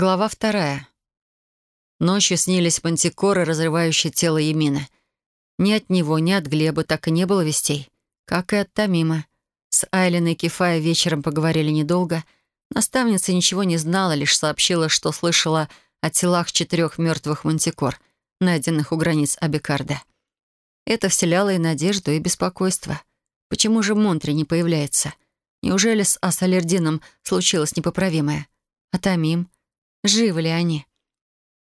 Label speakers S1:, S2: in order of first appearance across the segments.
S1: Глава вторая. Ночью снились мантикоры, разрывающие тело Емина. Ни от него, ни от Глеба так и не было вестей. Как и от Тамима. С Айлен и Кефая вечером поговорили недолго. Наставница ничего не знала, лишь сообщила, что слышала о телах четырех мертвых мантикор, найденных у границ Абикарда. Это вселяло и надежду, и беспокойство. Почему же Монтри не появляется? Неужели с Асалердином случилось непоправимое? А Тамим? Живы ли они?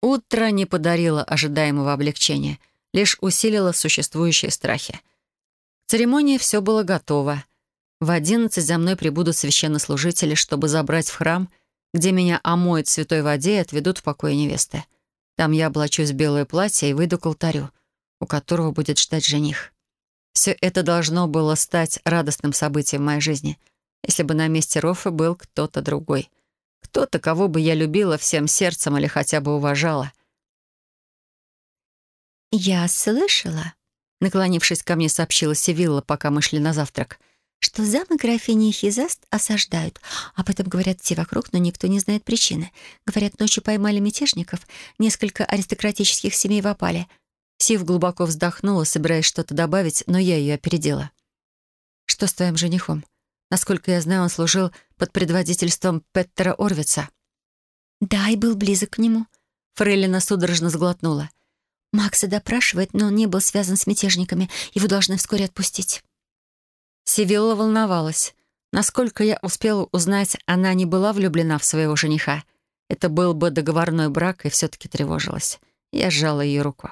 S1: Утро не подарило ожидаемого облегчения, лишь усилило существующие страхи. К церемонии все было готово. В одиннадцать за мной прибудут священнослужители, чтобы забрать в храм, где меня омоют святой воде и отведут в покое невесты. Там я облачусь в белое платье и выйду к алтарю, у которого будет ждать жених. Все это должно было стать радостным событием в моей жизни, если бы на месте Рофа был кто-то другой — кто-то, кого бы я любила всем сердцем или хотя бы уважала.
S2: «Я слышала», — наклонившись ко мне, сообщила Севилла, пока мы шли на завтрак, «что замок графини Хизаст осаждают. Об этом говорят все вокруг, но никто не знает причины. Говорят, ночью поймали мятежников, несколько аристократических семей в опале».
S1: Сив глубоко вздохнула, собираясь что-то добавить, но я ее опередила. «Что с твоим женихом?» Насколько я знаю, он служил под предводительством Петтера Орвица.
S2: «Да, и был близок к нему», — Фрейлина судорожно сглотнула. «Макса допрашивает, но он не был связан с мятежниками. Его должны вскоре отпустить».
S1: Сивилла волновалась. Насколько я успела узнать, она не была влюблена в своего жениха. Это был бы договорной брак, и все-таки тревожилась. Я сжала ее руку.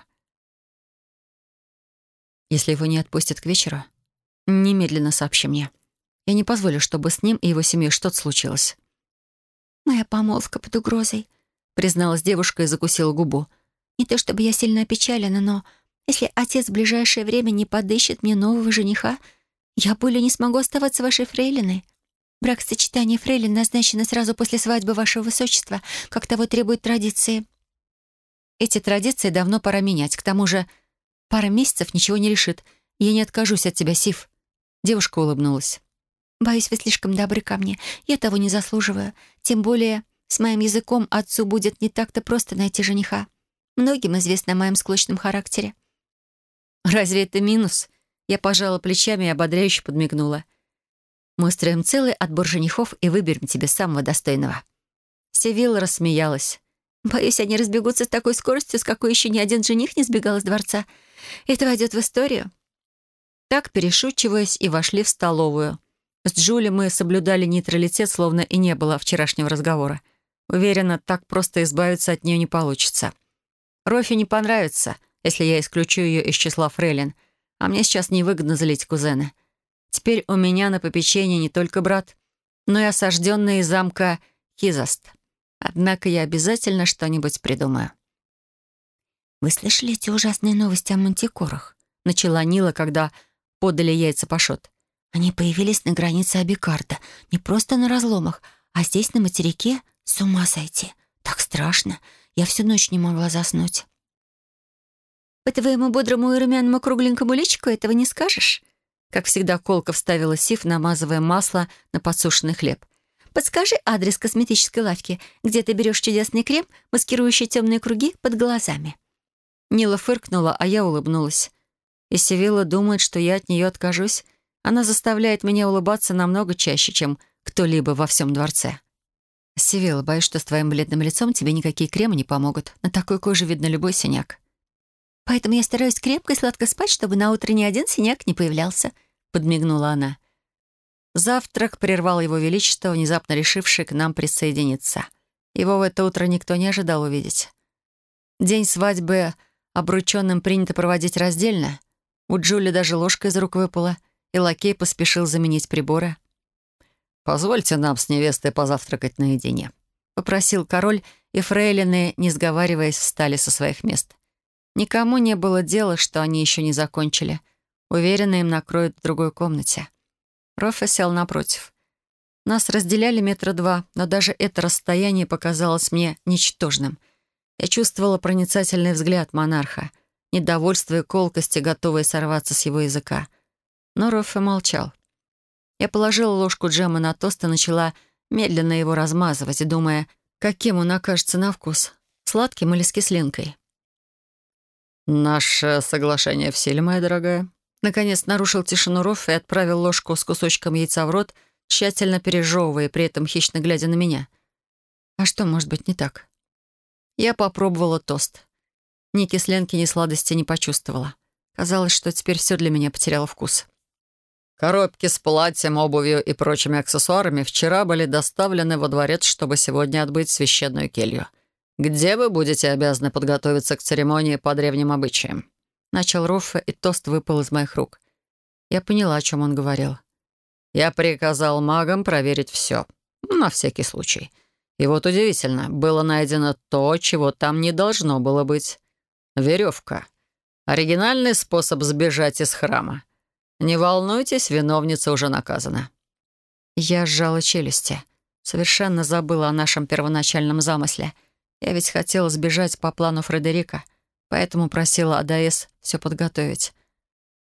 S1: «Если его не отпустят к вечеру, немедленно сообщи мне», я не позволю, чтобы с ним и его семьей что-то случилось».
S2: «Моя помолвка под угрозой», — призналась девушка и закусила губу. «Не то чтобы я сильно опечалена, но если отец в ближайшее время не подыщет мне нового жениха, я более не смогу оставаться вашей фрейлиной. Брак-сочетание фрейлин назначено сразу после свадьбы вашего высочества, как того требуют традиции».
S1: «Эти традиции давно пора менять. К тому же пара месяцев ничего не решит. Я не откажусь от тебя, Сив». Девушка улыбнулась.
S2: Боюсь, вы слишком добры ко мне. Я того не заслуживаю. Тем более, с моим языком отцу будет не так-то просто найти жениха. Многим известно о моем склочном характере».
S1: «Разве это минус?» Я пожала плечами и ободряюще подмигнула. «Мы устроим целый отбор женихов и выберем тебе самого достойного». Севилла рассмеялась.
S2: «Боюсь, они разбегутся с такой скоростью, с какой еще ни один жених не сбегал из дворца. Это войдет в историю».
S1: Так, перешучиваясь, и вошли в столовую. С Джули мы соблюдали нейтралитет, словно и не было вчерашнего разговора. Уверена, так просто избавиться от нее не получится. Рофи не понравится, если я исключу ее из числа фрейлин, а мне сейчас невыгодно залить кузена. Теперь у меня на попечении не только брат, но и осажденный из замка Хизаст. Однако я обязательно что-нибудь придумаю.
S2: «Вы слышали эти ужасные новости о мантикорах?»
S1: — начала Нила, когда подали яйца Пашот.
S2: Они появились на границе Абикарда, не просто на разломах, а здесь, на материке, с ума сойти. Так страшно. Я всю ночь не могла заснуть. «По твоему бодрому и румяному кругленькому личику этого не скажешь?»
S1: Как всегда, колка вставила сиф, намазывая масло на подсушенный хлеб.
S2: «Подскажи адрес косметической лавки, где ты берешь чудесный крем, маскирующий темные круги под глазами».
S1: Нила фыркнула, а я улыбнулась. И Севилла думает, что я от нее откажусь. Она заставляет меня улыбаться намного чаще, чем кто-либо во всем дворце. Сивилла, боюсь, что с твоим бледным лицом тебе никакие кремы не помогут. На такой коже видно любой синяк.
S2: Поэтому я стараюсь крепко и сладко спать, чтобы на утро ни один синяк не появлялся», — подмигнула она.
S1: Завтрак прервал его величество, внезапно решивший к нам присоединиться. Его в это утро никто не ожидал увидеть. День свадьбы обрученным принято проводить раздельно. У Джули даже ложка из рук выпала — и лакей поспешил заменить приборы. «Позвольте нам с невестой позавтракать наедине», — попросил король, и фрейлины, не сговариваясь, встали со своих мест. Никому не было дела, что они еще не закончили. Уверенно им накроют в другой комнате. Рофе сел напротив. Нас разделяли метра два, но даже это расстояние показалось мне ничтожным. Я чувствовала проницательный взгляд монарха, недовольство и колкости, готовые сорваться с его языка. Но Роффе молчал. Я положила ложку джема на тост и начала медленно его размазывать, думая, каким он окажется на вкус, сладким или с кислинкой.
S3: «Наше соглашение в силе, моя дорогая».
S1: Наконец нарушил тишину Рофф и отправил ложку с кусочком яйца в рот, тщательно пережевывая, при этом хищно глядя на меня. А что может быть не так? Я попробовала тост. Ни кислинки, ни сладости не почувствовала. Казалось, что теперь все для меня потеряло вкус.
S3: Коробки с платьем, обувью и прочими аксессуарами вчера были доставлены во дворец, чтобы сегодня отбыть священную келью, где вы будете обязаны подготовиться к церемонии по древним обычаям.
S1: Начал Руффа, и тост выпал из моих рук. Я поняла, о чем он говорил.
S3: Я приказал магам проверить все, на всякий случай. И вот удивительно, было найдено то, чего там не должно было быть. Веревка. Оригинальный способ сбежать из храма. Не волнуйтесь, виновница уже наказана.
S1: Я сжала челюсти. Совершенно забыла о нашем первоначальном замысле. Я ведь хотела сбежать по плану Фредерика, поэтому просила Адаэс все подготовить.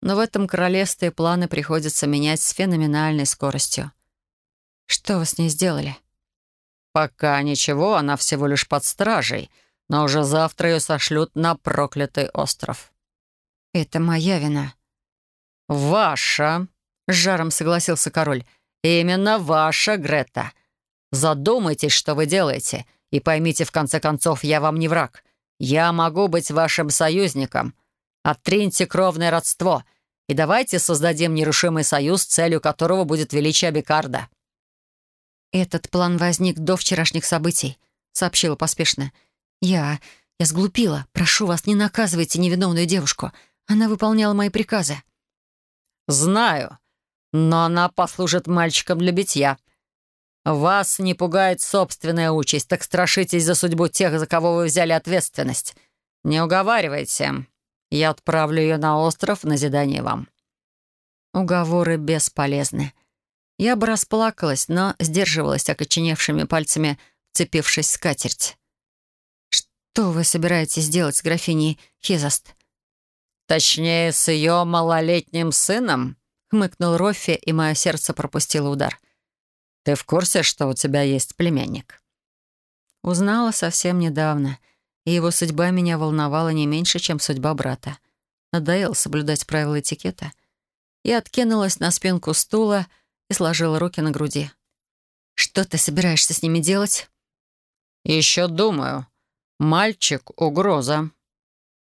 S1: Но в этом королевстве планы приходится менять с феноменальной скоростью. Что вы с ней сделали?
S3: Пока ничего, она всего лишь под стражей, но уже завтра ее сошлют на проклятый остров.
S1: Это моя вина.
S3: «Ваша», — с жаром согласился король, — «именно ваша, Грета. Задумайтесь, что вы делаете, и поймите, в конце концов, я вам не враг. Я могу быть вашим союзником. Оттриньте кровное родство, и давайте создадим нерушимый союз, целью которого будет величие Бекарда».
S1: «Этот план возник до вчерашних событий», — сообщила поспешно. «Я... я сглупила. Прошу вас, не наказывайте невиновную девушку. Она выполняла мои приказы».
S3: «Знаю, но она послужит мальчиком для битья. Вас не пугает собственная участь, так страшитесь за судьбу тех, за кого вы взяли ответственность. Не уговаривайте. Я отправлю ее на остров в назидание вам».
S1: Уговоры бесполезны. Я бы расплакалась, но сдерживалась окоченевшими пальцами, вцепившись в скатерть. «Что вы собираетесь делать с графиней Хизаст?»
S3: «Точнее, с ее малолетним сыном?» — хмыкнул Роффи, и мое сердце пропустило удар. «Ты в курсе, что у тебя есть племянник?»
S1: Узнала совсем недавно, и его судьба меня волновала не меньше, чем судьба брата. Надоело соблюдать правила этикета. Я откинулась на спинку стула и сложила руки на груди. «Что ты собираешься с ними делать?»
S3: «Еще думаю. Мальчик — угроза».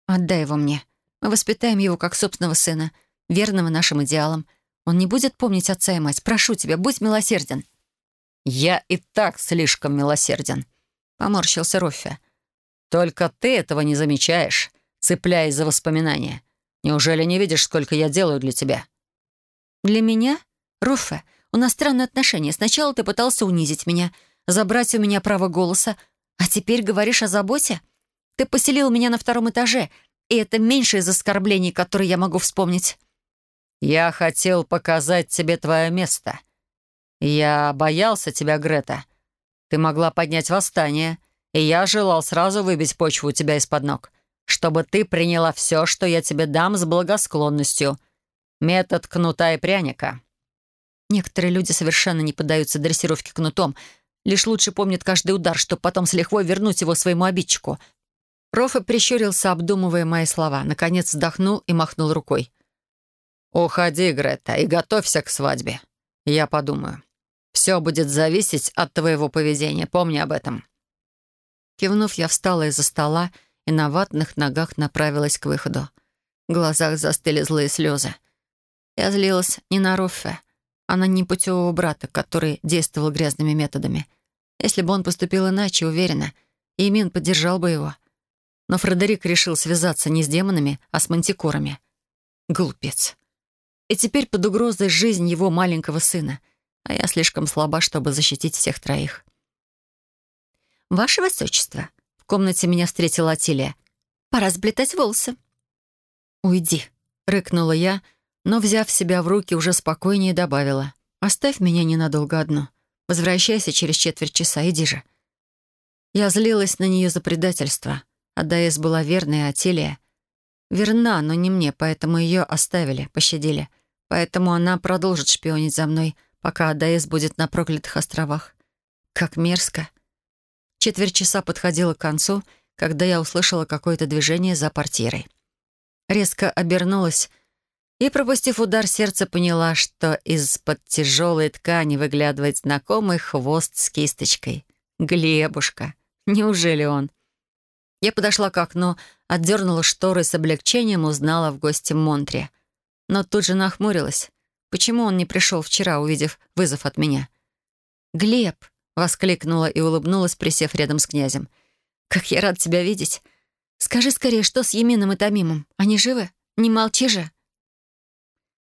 S1: «Отдай его мне», мы воспитаем его как собственного сына, верного нашим идеалам. Он не будет помнить отца и мать. Прошу тебя, будь милосерден».
S3: «Я и так слишком милосерден», — поморщился Роффи. «Только ты этого не замечаешь, цепляясь за воспоминания. Неужели не видишь, сколько я делаю для тебя?»
S1: «Для меня? Роффе, у нас странные отношения. Сначала ты пытался унизить меня, забрать у меня право голоса, а теперь говоришь о заботе? Ты поселил меня на втором этаже, и это меньше из оскорблений, которые я могу вспомнить.
S3: «Я хотел показать тебе твое место. Я боялся тебя, Грета. Ты могла поднять восстание, и я желал сразу выбить почву у тебя из-под ног, чтобы ты приняла все, что я тебе дам с благосклонностью. Метод кнута и пряника».
S1: Некоторые люди совершенно не поддаются дрессировке кнутом, лишь лучше помнят каждый удар, чтобы потом с лихвой вернуть его своему обидчику. Рофа прищурился, обдумывая мои слова. Наконец вздохнул и махнул рукой.
S3: «Уходи, Грета, и готовься к свадьбе. Я подумаю. Все будет зависеть от твоего поведения. Помни об этом».
S1: Кивнув, я встала из-за стола и на ватных ногах направилась к выходу. В глазах застыли злые слезы. Я злилась не на Роффе, а на непутевого брата, который действовал грязными методами. Если бы он поступил иначе, уверена, Имин поддержал бы его — но Фредерик решил связаться не с демонами, а с мантикорами. Глупец. И теперь под угрозой жизнь его маленького сына, а я слишком слаба, чтобы защитить всех троих. «Ваше Высочество!» В комнате меня встретила Атилия. «Пора сплетать волосы». «Уйди», — рыкнула я, но, взяв себя в руки, уже спокойнее добавила. «Оставь меня ненадолго одну. Возвращайся через четверть часа, иди же». Я злилась на нее за предательство — Адаис была верной, а. Верна, но не мне, поэтому ее оставили, пощадили. Поэтому она продолжит шпионить за мной, пока Адаис будет на проклятых островах. Как мерзко. Четверть часа подходила к концу, когда я услышала какое-то движение за портьерой. Резко обернулась и, пропустив удар сердца, поняла, что из-под тяжелой ткани выглядывает знакомый хвост с кисточкой. Глебушка. Неужели он? Я подошла к окну, отдернула шторы и с облегчением узнала в гости Монтри. Но тут же нахмурилась. Почему он не пришел вчера, увидев вызов от меня? «Глеб!» — воскликнула и улыбнулась, присев рядом с князем. «Как я рад тебя видеть! Скажи скорее, что с Емином и Томимом? Они живы? Не молчи же!»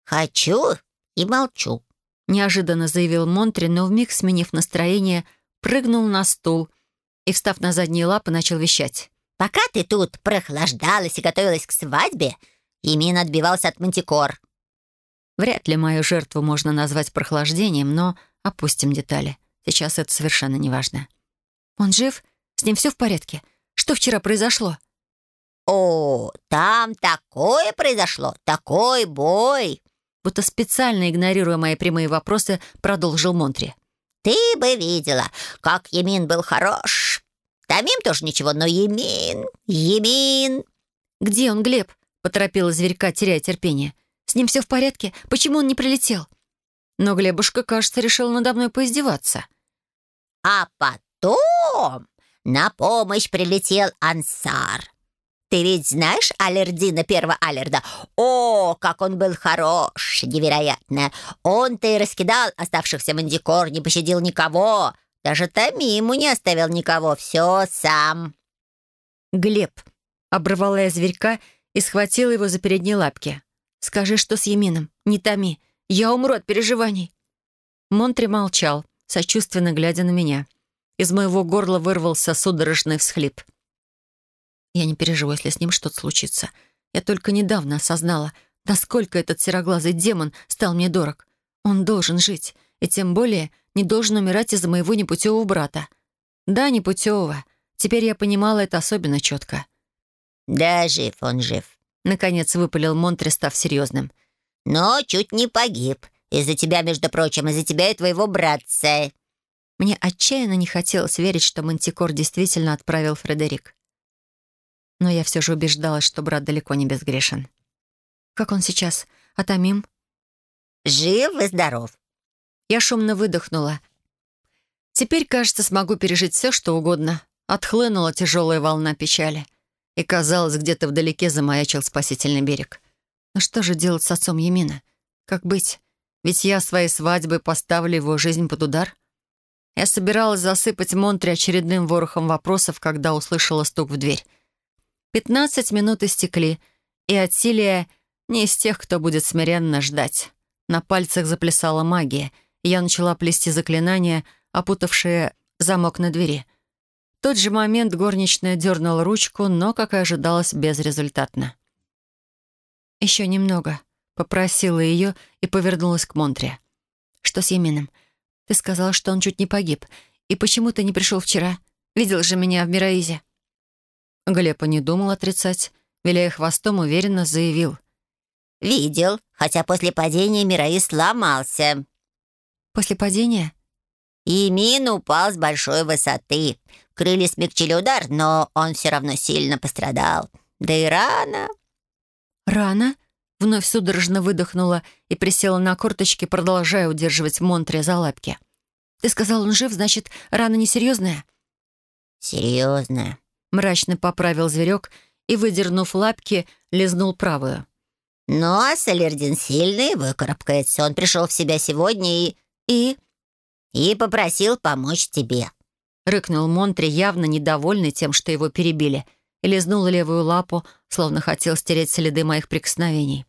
S4: «Хочу и молчу», —
S1: неожиданно заявил Монтри, но вмиг сменив настроение, прыгнул на стул и, встав на задние лапы, начал вещать.
S4: «Пока ты тут прохлаждалась и готовилась к свадьбе, Емин отбивался от мантикор».
S1: Вряд ли мою жертву можно назвать прохлаждением, но опустим детали. Сейчас это совершенно не важно. «Он жив? С ним все в порядке? Что вчера произошло?»
S4: «О, там такое произошло, такой бой!»
S1: Будто специально игнорируя мои прямые вопросы, продолжил Монтри.
S4: «Ты бы видела, как Емин был хорош. Тамим тоже ничего, но Емин, Емин...»
S1: «Где он, Глеб?» — поторопила зверька, теряя терпение. «С ним все в порядке? Почему он не прилетел?» Но Глебушка, кажется, решил надо мной поиздеваться.
S4: «А потом на помощь прилетел Ансар. Ты ведь знаешь Алердина, первого Алерда? О, как он был хорош, невероятно. Он-то и раскидал оставшихся мандикор, не пощадил никого. Даже Тамиму не оставил никого, все сам.
S1: Глеб, оборвала я зверька и схватила его за передние лапки. «Скажи, что с Емином, не томи. Я умру от переживаний». Монтри молчал, сочувственно глядя на меня. Из моего горла вырвался судорожный всхлип. Я не переживу, если с ним что-то случится. Я только недавно осознала, насколько этот сероглазый демон стал мне дорог. Он должен жить, и тем более не должен умирать из-за моего непутевого брата. Да, непутевого. Теперь я понимала это особенно четко.
S4: «Да, жив он жив», —
S1: наконец выпалил Монтре, став серьезным.
S4: «Но чуть не погиб. Из-за тебя, между прочим, из-за тебя и твоего братца».
S1: Мне отчаянно не хотелось верить, что Мантикор действительно отправил Фредерик но я все же убеждалась, что брат далеко не безгрешен. «Как он сейчас? А Тамим?»
S4: «Жив и здоров».
S1: Я шумно выдохнула. Теперь, кажется, смогу пережить все, что угодно. Отхлынула тяжелая волна печали. И, казалось, где-то вдалеке замаячил спасительный берег. Но что же делать с отцом Емина? Как быть? Ведь я своей свадьбой поставлю его жизнь под удар. Я собиралась засыпать Монтри очередным ворохом вопросов, когда услышала стук в дверь. Пятнадцать минут истекли, и Атилия не из тех, кто будет смиренно ждать. На пальцах заплясала магия, я начала плести заклинания, опутавшие замок на двери. В тот же момент горничная дернула ручку, но, как и ожидалось, безрезультатно. «Еще немного», — попросила ее и повернулась к Монтре. «Что с Емином? Ты сказал, что он чуть не погиб. И почему ты не пришел вчера? Видел же меня в Мираизе». Глеб не думал отрицать. Виляя хвостом, уверенно заявил.
S4: «Видел, хотя после падения Мираи сломался».
S1: «После падения?»
S4: И Мин упал с большой высоты. Крылья смягчили удар, но он все равно сильно пострадал. Да и рано.
S1: «Рано?» Вновь судорожно выдохнула и присела на корточки, продолжая удерживать Монтре за лапки. «Ты сказал, он жив, значит, рана несерьезная?»
S4: «Серьезная»,
S1: Мрачно поправил зверек и, выдернув лапки, лизнул правую.
S4: «Ну, а Салердин сильный, выкарабкается. Он пришел в себя сегодня и... и... и попросил помочь тебе».
S1: Рыкнул Монтри, явно недовольный тем, что его перебили, и лизнул левую лапу, словно хотел стереть следы моих прикосновений.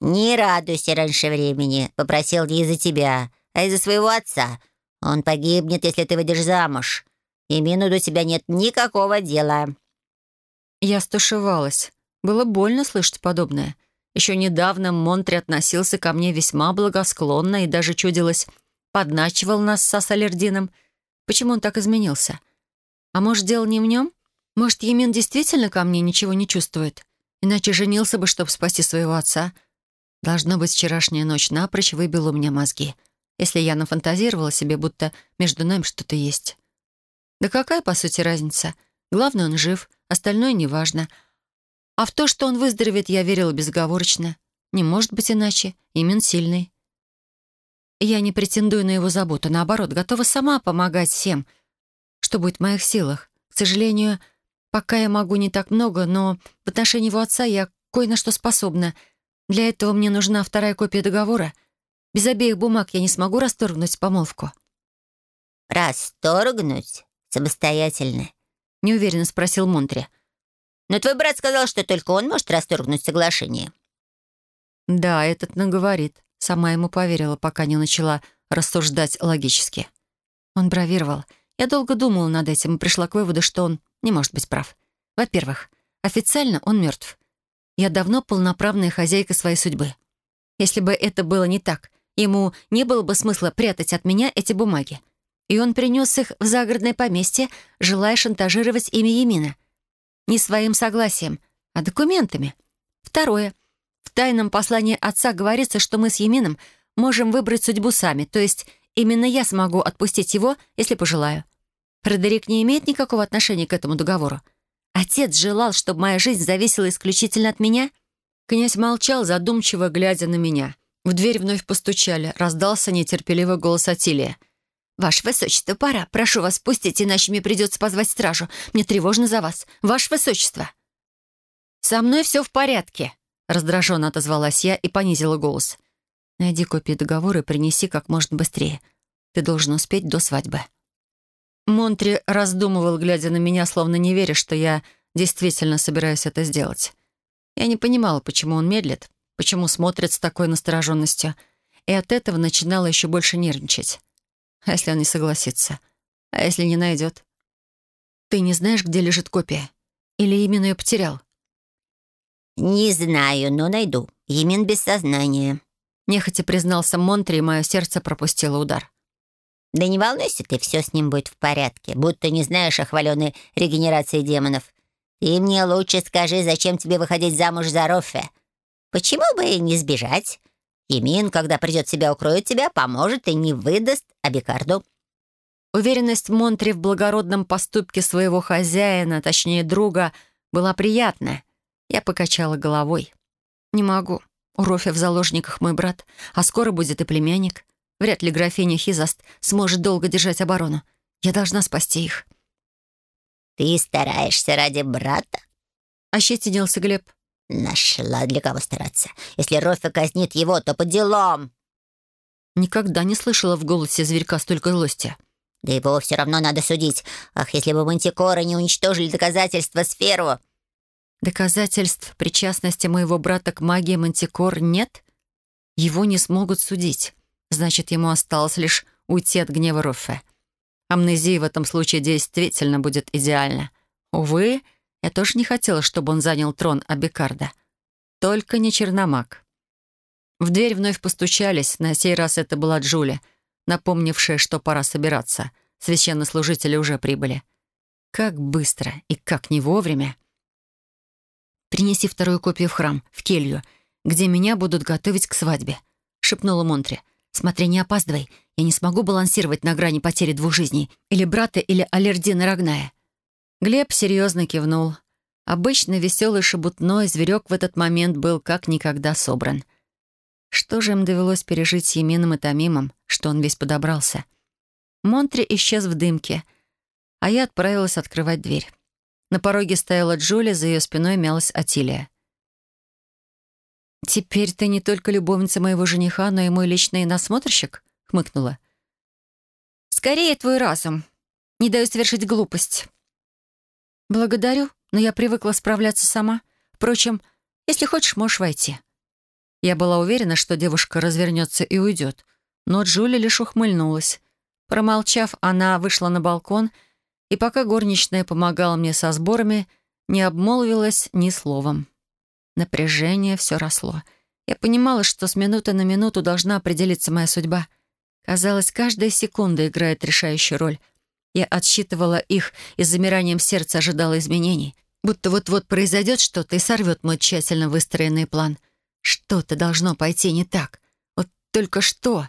S4: «Не радуйся раньше времени», — попросил не из-за тебя, а из-за своего отца. Он погибнет, если ты выйдешь замуж и Мину до тебя нет никакого дела».
S1: Я стушевалась. Было больно слышать подобное. Еще недавно Монтри относился ко мне весьма благосклонно и даже чудилось, подначивал нас со Салердином. Почему он так изменился? А может, дело не в нем? Может, Емин действительно ко мне ничего не чувствует? Иначе женился бы, чтобы спасти своего отца. Должно быть, вчерашняя ночь напрочь выбила у меня мозги, если я нафантазировала себе, будто между нами что-то есть. Да какая, по сути, разница? Главное, он жив, остальное неважно. А в то, что он выздоровеет, я верила безоговорочно. Не может быть иначе. Имен сильный. Я не претендую на его заботу, наоборот, готова сама помогать всем, что будет в моих силах. К сожалению, пока я могу не так много, но в отношении его отца я кое на что способна. Для этого мне нужна вторая копия договора. Без обеих бумаг я не смогу расторгнуть помолвку.
S4: «Расторгнуть? Самостоятельно?»
S1: — неуверенно спросил Монтри.
S4: «Но твой брат сказал, что только он может расторгнуть соглашение».
S1: «Да, этот наговорит». Сама ему поверила, пока не начала рассуждать логически. Он бравировал. Я долго думала над этим и пришла к выводу, что он не может быть прав. Во-первых, официально он мертв. Я давно полноправная хозяйка своей судьбы. Если бы это было не так, ему не было бы смысла прятать от меня эти бумаги. И он принес их в загородное поместье, желая шантажировать имя Емина. Не своим согласием, а документами. Второе — в тайном послании отца говорится, что мы с Емином можем выбрать судьбу сами, то есть именно я смогу отпустить его, если пожелаю. Фредерик не имеет никакого отношения к этому договору. Отец желал, чтобы моя жизнь зависела исключительно от меня? Князь молчал, задумчиво глядя на меня. В дверь вновь постучали. Раздался нетерпеливый голос Атилия. «Ваше Высочество, пора. Прошу вас, пустить, иначе мне придется позвать стражу. Мне тревожно за вас. Ваше Высочество!» «Со мной все в порядке», Раздраженно отозвалась я и понизила голос. «Найди копию договора и принеси как можно быстрее. Ты должен успеть до свадьбы». Монтри раздумывал, глядя на меня, словно не веря, что я действительно собираюсь это сделать. Я не понимала, почему он медлит, почему смотрит с такой настороженностью, и от этого начинала еще больше нервничать. А если он не согласится? А если не найдет? «Ты не знаешь, где лежит копия? Или именно ее потерял?»
S4: «Не знаю, но найду. Емин без сознания».
S1: Нехотя признался Монтри, и мое сердце пропустило удар.
S4: «Да не волнуйся ты, все с ним будет в порядке, будто не знаешь о хваленой регенерации демонов. Ты мне лучше скажи, зачем тебе выходить замуж за Роффе? Почему бы и не сбежать? Емин, когда придет себя, укроет тебя, поможет и не выдаст Абикарду».
S1: Уверенность Монтри в благородном поступке своего хозяина, точнее друга, была приятная. Я покачала головой. «Не могу. У Рофи в заложниках мой брат, а скоро будет и племянник. Вряд ли графиня Хизаст сможет долго держать оборону. Я должна спасти их».
S4: «Ты стараешься ради брата?»
S1: — ощетинился Глеб.
S4: «Нашла для кого стараться. Если Рофи казнит его, то по делам».
S1: Никогда не слышала в голосе зверька столько злости.
S4: «Да его все равно надо судить. Ах, если бы мантикоры не уничтожили доказательства сферу...»
S1: Доказательств причастности моего брата к магии Мантикор нет? Его не смогут судить. Значит, ему осталось лишь уйти от гнева Руфе. Амнезия в этом случае действительно будет идеальна. Увы, я тоже не хотела, чтобы он занял трон Абикарда. Только не Черномаг. В дверь вновь постучались, на сей раз это была Джуля, напомнившая, что пора собираться. Священнослужители уже прибыли. Как быстро и как не вовремя. «Принеси вторую копию в храм, в келью, где меня будут готовить к свадьбе», — шепнула Монтри. «Смотри, не опаздывай. Я не смогу балансировать на грани потери двух жизней. Или брата, или аллердина рогная». Глеб серьезно кивнул. Обычно веселый шебутной зверек в этот момент был как никогда собран. Что же им довелось пережить с Емином и Томимом, что он весь подобрался? Монтри исчез в дымке, а я отправилась открывать дверь. На пороге стояла Джули, за ее спиной мялась Атилия. «Теперь ты не только любовница моего жениха, но и мой личный насмотрщик?» — хмыкнула. «Скорее твой разум. Не даю совершить глупость». «Благодарю, но я привыкла справляться сама. Впрочем, если хочешь, можешь войти». Я была уверена, что девушка развернется и уйдет, но Джули лишь ухмыльнулась. Промолчав, она вышла на балкон — и пока горничная помогала мне со сборами, не обмолвилась ни словом. Напряжение все росло. Я понимала, что с минуты на минуту должна определиться моя судьба. Казалось, каждая секунда играет решающую роль. Я отсчитывала их и с замиранием сердца ожидала изменений. Будто вот-вот произойдет что-то и сорвет мой тщательно выстроенный план. Что-то должно пойти не так. Вот только что.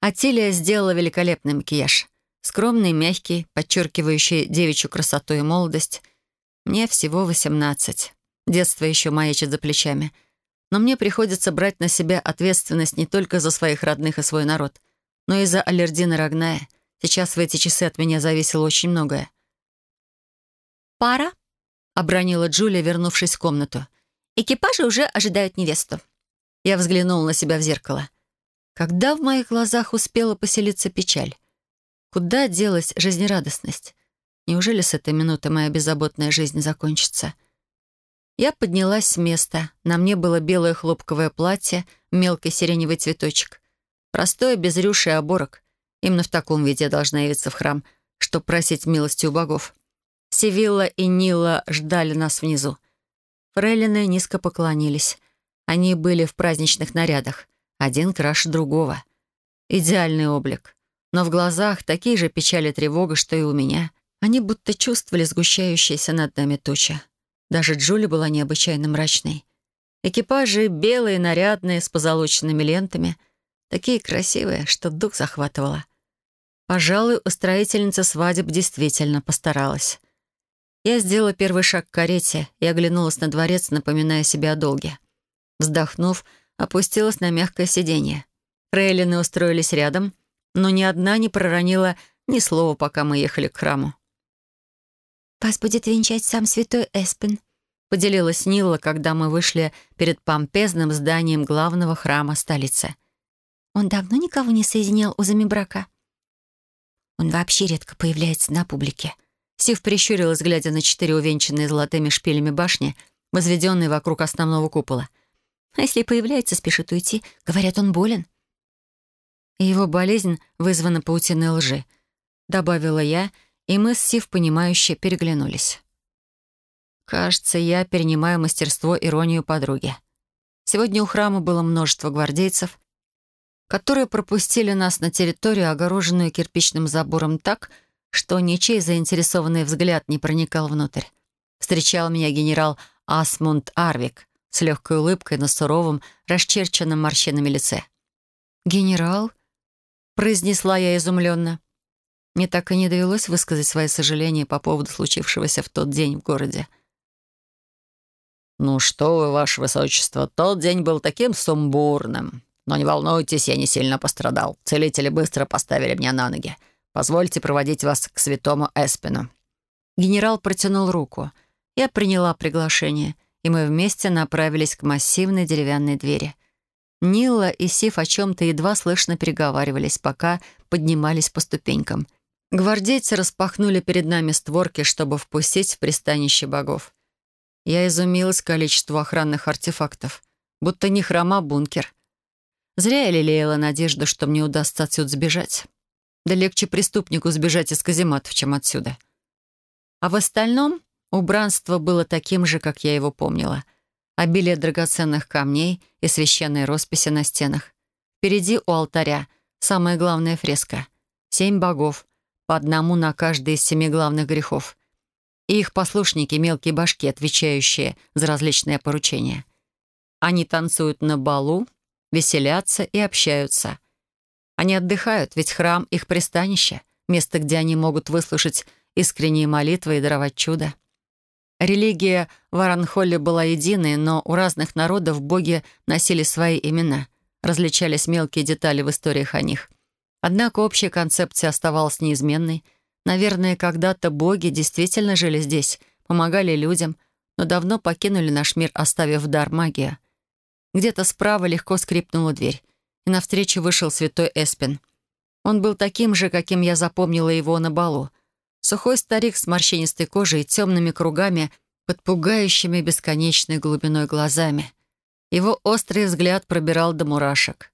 S1: Атилия сделала великолепный макияж. скромный, мягкий, подчеркивающий девичью красоту и молодость. Мне всего восемнадцать. Детство еще маячит за плечами. Но мне приходится брать на себя ответственность не только за своих родных и свой народ, но и за Аллердина Рогная. Сейчас в эти часы от меня зависело очень многое.
S2: «Пара?» — обронила Джулия, вернувшись в комнату. «Экипажи уже ожидают невесту».
S1: Я взглянула на себя в зеркало. Когда в моих глазах успела поселиться печаль? Куда делась жизнерадостность? Неужели с этой минуты моя беззаботная жизнь закончится? Я поднялась с места. На мне было белое хлопковое платье, мелкий сиреневый цветочек. Простое, без рюши и оборок. Именно в таком виде я должна явиться в храм, чтобы просить милости у богов. Севилла и Нила ждали нас внизу. Фрейлины низко поклонились. Они были в праздничных нарядах. Один краше другого. Идеальный облик. Но в глазах такие же печали и тревога, что и у меня. Они будто чувствовали сгущающиеся над нами туча. Даже Джули была необычайно мрачной. Экипажи белые, нарядные, с позолоченными лентами. Такие красивые, что дух захватывало. Пожалуй, устроительница свадеб действительно постаралась. Я сделала первый шаг к карете и оглянулась на дворец, напоминая себе о долге. Вздохнув, опустилась на мягкое сиденье. Фрейлины устроились рядом, но ни одна не проронила ни слова, пока мы ехали к храму.
S2: «Вас будет венчать сам святой Эспен», — поделилась Нилла, когда мы вышли перед помпезным зданием главного храма столицы. «Он давно никого не соединял узами брака?» «Он вообще редко появляется на публике».
S1: Сив прищурилась, глядя на четыре увенчанные золотыми шпилями башни, возведенные вокруг основного купола.
S2: «А если появляется, спешит уйти. Говорят, он болен».
S1: «Его болезнь вызвана паутиной лжи», — добавила я, — и мы с Сив, понимающе переглянулись. Кажется, я перенимаю мастерство иронию подруги. Сегодня у храма было множество гвардейцев, которые пропустили нас на территорию, огороженную кирпичным забором так, что ничей заинтересованный взгляд не проникал внутрь. Встречал меня генерал Асмунд Арвик с легкой улыбкой на суровом, расчерченном морщинами лице. «Генерал?» — произнесла я изумленно. Мне так и не довелось высказать свои сожаления по поводу случившегося в тот день в городе.
S3: «Ну что вы, ваше высочество, тот день был таким сумбурным. Но не волнуйтесь, я не сильно пострадал. Целители быстро поставили меня на ноги. Позвольте проводить вас к святому Эспину».
S1: Генерал протянул руку. Я приняла приглашение, и мы вместе направились к массивной деревянной двери. Нила и Сиф о чем-то едва слышно переговаривались, пока поднимались по ступенькам — Гвардейцы распахнули перед нами створки, чтобы впустить в пристанище богов. Я изумилась количеству охранных артефактов. Будто не храма, бункер. Зря я лелеяла надежду, что мне удастся отсюда сбежать. Да легче преступнику сбежать из казематов, чем отсюда. А в остальном убранство было таким же, как я его помнила. Обилие драгоценных камней и священные росписи на стенах. Впереди у алтаря самая главная фреска. Семь богов, по одному на каждый из семи главных грехов. И их послушники — мелкие башки, отвечающие за различные поручения. Они танцуют на балу, веселятся и общаются. Они отдыхают, ведь храм — их пристанище, место, где они могут выслушать искренние молитвы и даровать чудо. Религия в Аранхолле была единой, но у разных народов боги носили свои имена. Различались мелкие детали в историях о них — Однако общая концепция оставалась неизменной. Наверное, когда-то боги действительно жили здесь, помогали людям, но давно покинули наш мир, оставив дар магия. Где-то справа легко скрипнула дверь, и навстречу вышел святой Эспин. Он был таким же, каким я запомнила его на балу. Сухой старик с морщинистой кожей и темными кругами, под пугающими бесконечной глубиной глазами. Его острый взгляд пробирал до мурашек.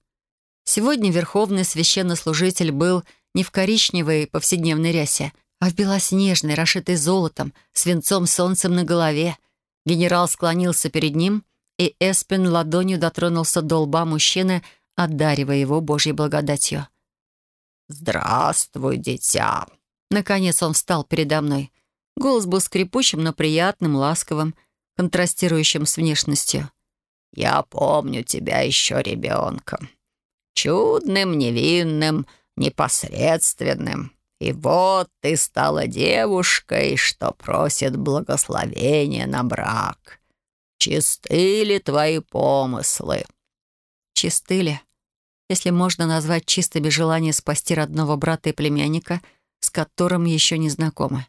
S1: Сегодня верховный священнослужитель был не в коричневой повседневной рясе, а в белоснежной, расшитой золотом, свинцом солнцем на голове. Генерал склонился перед ним, и Эспин ладонью дотронулся до лба мужчины, одаривая его Божьей благодатью.
S3: «Здравствуй, дитя!»
S1: Наконец он встал передо мной. Голос был скрипучим, но приятным, ласковым, контрастирующим с внешностью.
S3: «Я помню тебя еще ребенком. Чудным, невинным, непосредственным. И вот ты стала девушкой, что просит благословения на брак. Чисты ли твои помыслы?»
S1: «Чисты ли?» Если можно назвать чистыми желание спасти родного брата и племянника, с которым еще не знакомы.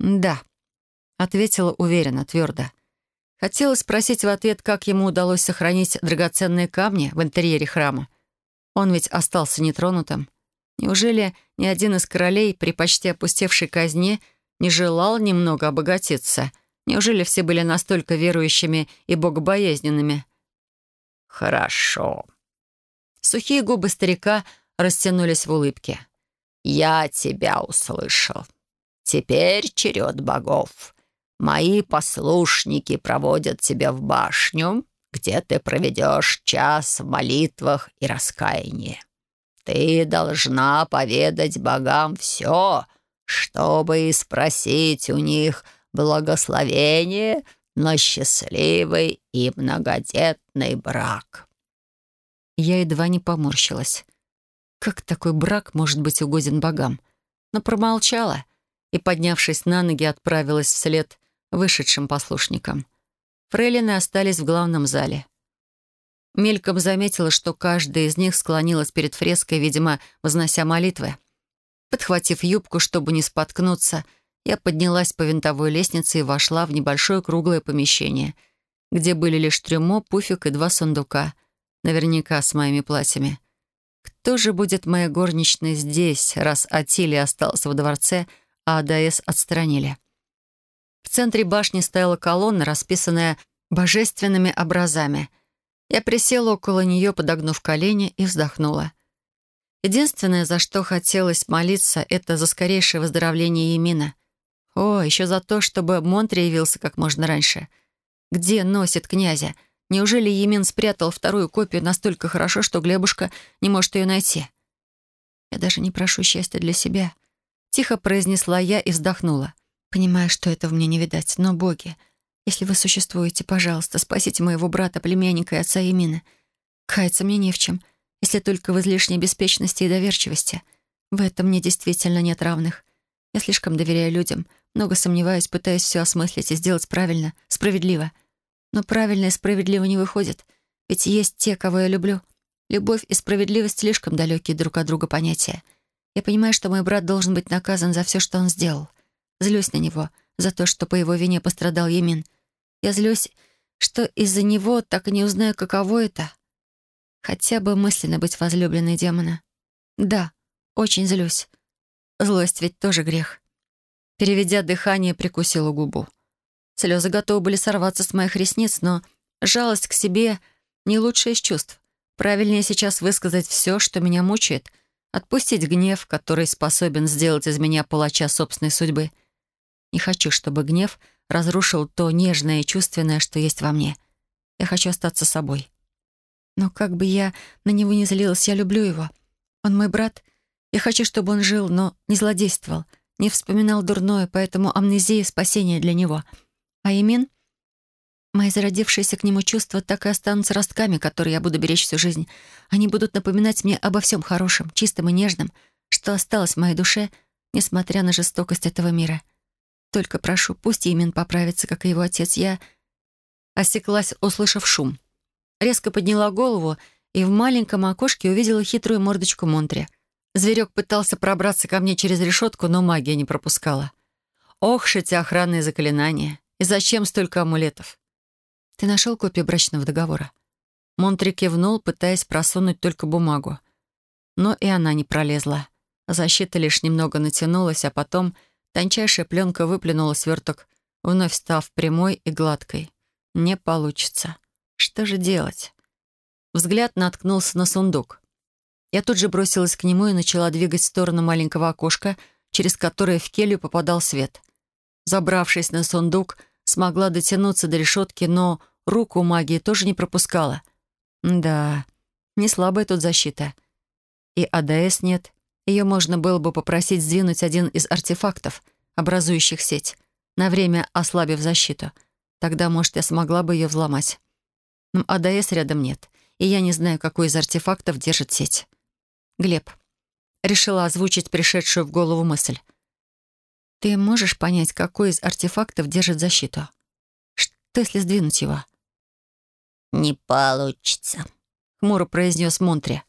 S1: «Да», — ответила уверенно, твердо. Хотела спросить в ответ, как ему удалось сохранить драгоценные камни в интерьере храма. Он ведь остался нетронутым. Неужели ни один из королей при почти опустевшей казне не желал немного обогатиться? Неужели все были настолько верующими и богобоязненными?
S3: «Хорошо».
S1: Сухие губы старика растянулись в улыбке.
S3: «Я тебя услышал. Теперь черед богов. Мои послушники проводят тебя в башню, где ты проведешь час в молитвах и раскаянии. Ты должна поведать богам все, чтобы спросить у них благословение на счастливый и многодетный брак».
S1: Я едва не поморщилась. Как такой брак может быть угоден богам? Но промолчала и, поднявшись на ноги, отправилась вслед вышедшим послушникам. Фрейлины остались в главном зале. Мельком заметила, что каждая из них склонилась перед фреской, видимо, вознося молитвы. Подхватив юбку, чтобы не споткнуться, я поднялась по винтовой лестнице и вошла в небольшое круглое помещение, где были лишь трюмо, пуфик и два сундука, наверняка с моими платьями. Кто же будет моя горничная здесь, раз Атилия остался в дворце, а АДС отстранили? В центре башни стояла колонна, расписанная божественными образами. Я присела около нее, подогнув колени, и вздохнула. Единственное, за что хотелось молиться, это за скорейшее выздоровление Емина. О, еще за то, чтобы Монтри явился как можно раньше. Где носит князя? Неужели Емин спрятал вторую копию настолько хорошо, что Глебушка не может ее найти? Я даже не прошу счастья для себя. Тихо произнесла я и вздохнула. Понимаю, что этого мне не видать, но, боги, если вы существуете, пожалуйста, спасите моего брата, племянника и отца Емина. Каяться мне не в чем, если только в излишней беспечности и доверчивости. В этом мне действительно нет равных. Я слишком доверяю людям, много сомневаюсь, пытаясь все осмыслить и сделать правильно, справедливо. Но правильно и справедливо не выходит, ведь есть те, кого я люблю. Любовь и справедливость слишком далекие друг от друга понятия. Я понимаю, что мой брат должен быть наказан за все, что он сделал — Злюсь на него за то, что по его вине пострадал Емин. Я злюсь, что из-за него так и не узнаю, каково это. Хотя бы мысленно быть возлюбленной демона. Да, очень злюсь. Злость ведь тоже грех. Переведя дыхание, прикусила губу. Слезы готовы были сорваться с моих ресниц, но жалость к себе — не лучшее из чувств. Правильнее сейчас высказать все, что меня мучает, отпустить гнев, который способен сделать из меня палача собственной судьбы — не хочу, чтобы гнев разрушил то нежное и чувственное, что есть во мне. Я хочу остаться собой. Но как бы я на него не злилась, я люблю его. Он мой брат. Я хочу, чтобы он жил, но не злодействовал, не вспоминал дурное, поэтому амнезия — спасение для него. А Имин? Мои зародившиеся к нему чувства так и останутся ростками, которые я буду беречь всю жизнь. Они будут напоминать мне обо всем хорошем, чистом и нежном, что осталось в моей душе, несмотря на жестокость этого мира. Только прошу, пусть Имен поправится, как и его отец. Я осеклась, услышав шум. Резко подняла голову и в маленьком окошке увидела хитрую мордочку Монтри. Зверек пытался пробраться ко мне через решетку, но магия не пропускала. Ох, эти охранные заклинания. И зачем столько амулетов? Ты нашел копию брачного договора? Монтри кивнул, пытаясь просунуть только бумагу. Но и она не пролезла. Защита лишь немного натянулась, а потом Тончайшая пленка выплюнула сверток, вновь став прямой и гладкой. Не получится. Что же делать? Взгляд наткнулся на сундук. Я тут же бросилась к нему и начала двигать в сторону маленького окошка, через которое в келью попадал свет. Забравшись на сундук, смогла дотянуться до решетки, но руку магии тоже не пропускала. Да, не слабая тут защита. И АДС нет, ее можно было бы попросить сдвинуть один из артефактов, образующих сеть, на время ослабив защиту. Тогда, может, я смогла бы ее взломать. Но АДС рядом нет, и я не знаю, какой из артефактов держит сеть. Глеб. решила озвучить пришедшую в голову мысль. «Ты можешь понять, какой из артефактов держит защиту? Что, если сдвинуть его?»
S4: «Не получится», —
S1: хмуро произнес Монтри.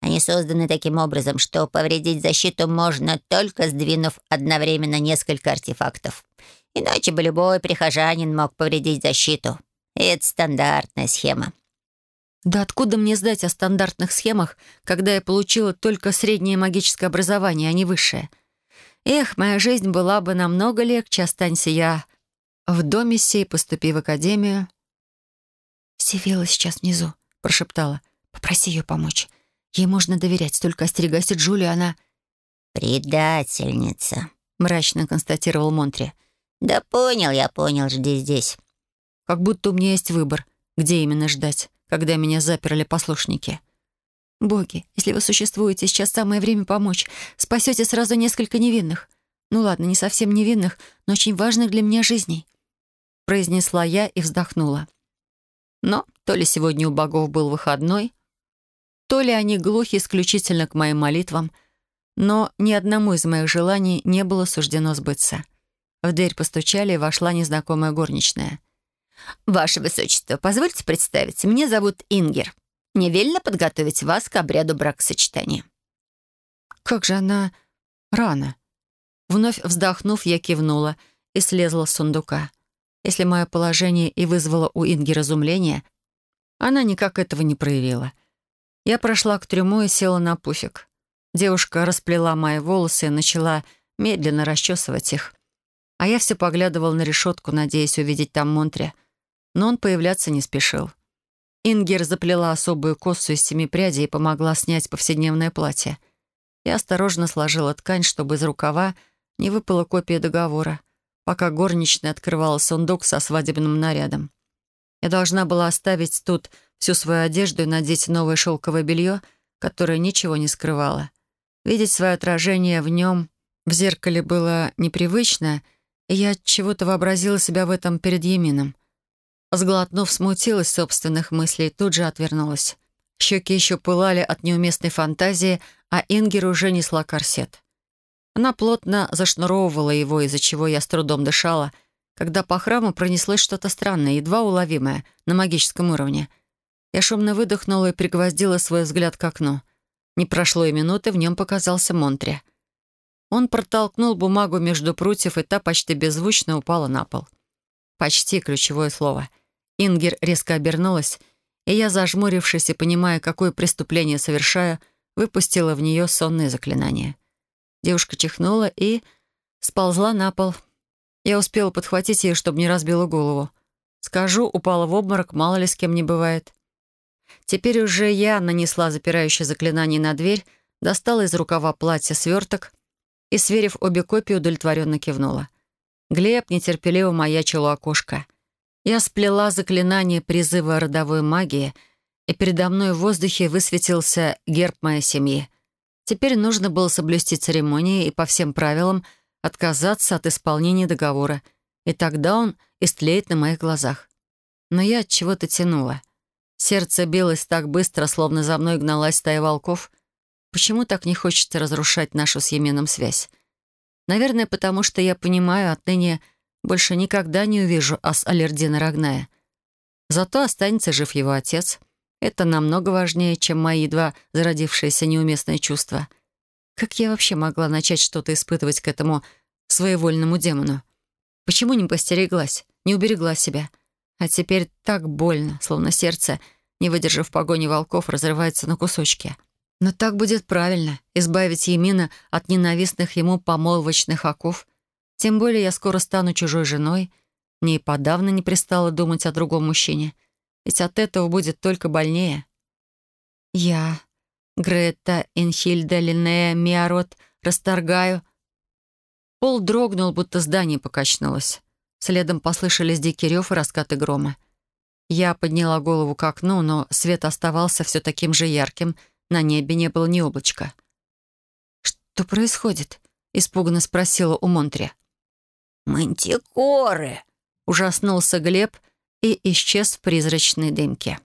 S4: Они созданы таким образом, что повредить защиту можно только сдвинув одновременно несколько артефактов. Иначе бы любой прихожанин мог повредить защиту. Это стандартная схема.
S1: Да откуда мне знать о стандартных схемах, когда я получила только среднее магическое образование, а не высшее? Эх, моя жизнь была бы намного легче, останься я в доме сей, поступи в академию. «Сивела сейчас внизу», — прошептала. «Попроси ее помочь. Ей можно доверять, только остерегайся Джулию, она...»
S4: «Предательница», —
S1: мрачно констатировал Монтри.
S4: «Да понял я, понял, жди здесь».
S1: Как будто у меня есть выбор, где именно ждать, когда меня заперли послушники. «Боги, если вы существуете, сейчас самое время помочь. Спасете сразу несколько невинных. Ну ладно, не совсем невинных, но очень важных для меня жизней», — произнесла я и вздохнула. Но то ли сегодня у богов был выходной, то ли они глухи исключительно к моим молитвам, но ни одному из моих желаний не было суждено сбыться. В дверь постучали, и вошла незнакомая горничная. «Ваше Высочество, позвольте представить, меня зовут Ингер. Мне велено подготовить вас к обряду бракосочетания». «Как же она... рано?» Вновь вздохнув, я кивнула и слезла с сундука. Если мое положение и вызвало у Инги разумление, она никак этого не проявила. Я прошла к трюму и села на пуфик. Девушка расплела мои волосы и начала медленно расчесывать их. А я все поглядывал на решетку, надеясь увидеть там Монтре. Но он появляться не спешил. Ингер заплела особую косу из семи прядей и помогла снять повседневное платье. Я осторожно сложила ткань, чтобы из рукава не выпала копия договора, пока горничная открывала сундук со свадебным нарядом. Я должна была оставить тут всю свою одежду и надеть новое шелковое белье, которое ничего не скрывало. Видеть свое отражение в нем в зеркале было непривычно, и я чего-то вообразила себя в этом перед Емином. Сглотнув, смутилась собственных мыслей тут же отвернулась. Щеки еще пылали от неуместной фантазии, а Ингер уже несла корсет. Она плотно зашнуровывала его, из-за чего я с трудом дышала, когда по храму пронеслось что-то странное, едва уловимое, на магическом уровне — я шумно выдохнула и пригвоздила свой взгляд к окну. Не прошло и минуты, в нем показался Монтри. Он протолкнул бумагу между прутьев, и та почти беззвучно упала на пол. Почти ключевое слово. Ингер резко обернулась, и я, зажмурившись и понимая, какое преступление совершаю, выпустила в нее сонное заклинание. Девушка чихнула и сползла на пол. Я успела подхватить ее, чтобы не разбила голову. Скажу, упала в обморок, мало ли с кем не бывает. Теперь уже я нанесла запирающее заклинание на дверь, достала из рукава платья сверток и, сверив обе копии, удовлетворенно кивнула. Глеб нетерпеливо маячил у окошка. Я сплела заклинание призыва родовой магии, и передо мной в воздухе высветился герб моей семьи. Теперь нужно было соблюсти церемонии и по всем правилам отказаться от исполнения договора, и тогда он истлеет на моих глазах. Но я от чего-то тянула — Сердце билось так быстро, словно за мной гналась стая волков. Почему так не хочется разрушать нашу с Еменом связь? Наверное, потому что я понимаю, отныне больше никогда не увижу ас Алердина Рогная. Зато останется жив его отец. Это намного важнее, чем мои едва зародившиеся неуместные чувства. Как я вообще могла начать что-то испытывать к этому своевольному демону? Почему не постереглась, не уберегла себя?» А теперь так больно, словно сердце, не выдержав погони волков, разрывается на кусочки. Но так будет правильно — избавить Емина от ненавистных ему помолвочных оков. Тем более я скоро стану чужой женой. Мне и подавно не пристало думать о другом мужчине. Ведь от этого будет только больнее. Я, Грета Энхильда Линнея Миарот, расторгаю. Пол дрогнул, будто здание покачнулось. Следом послышались дикий рев и раскаты грома. Я подняла голову к окну, но свет оставался все таким же ярким, на небе не было ни облачка. «Что происходит?» — испуганно спросила у Монтри.
S4: «Мантикоры!»
S1: — ужаснулся Глеб и исчез в призрачной дымке.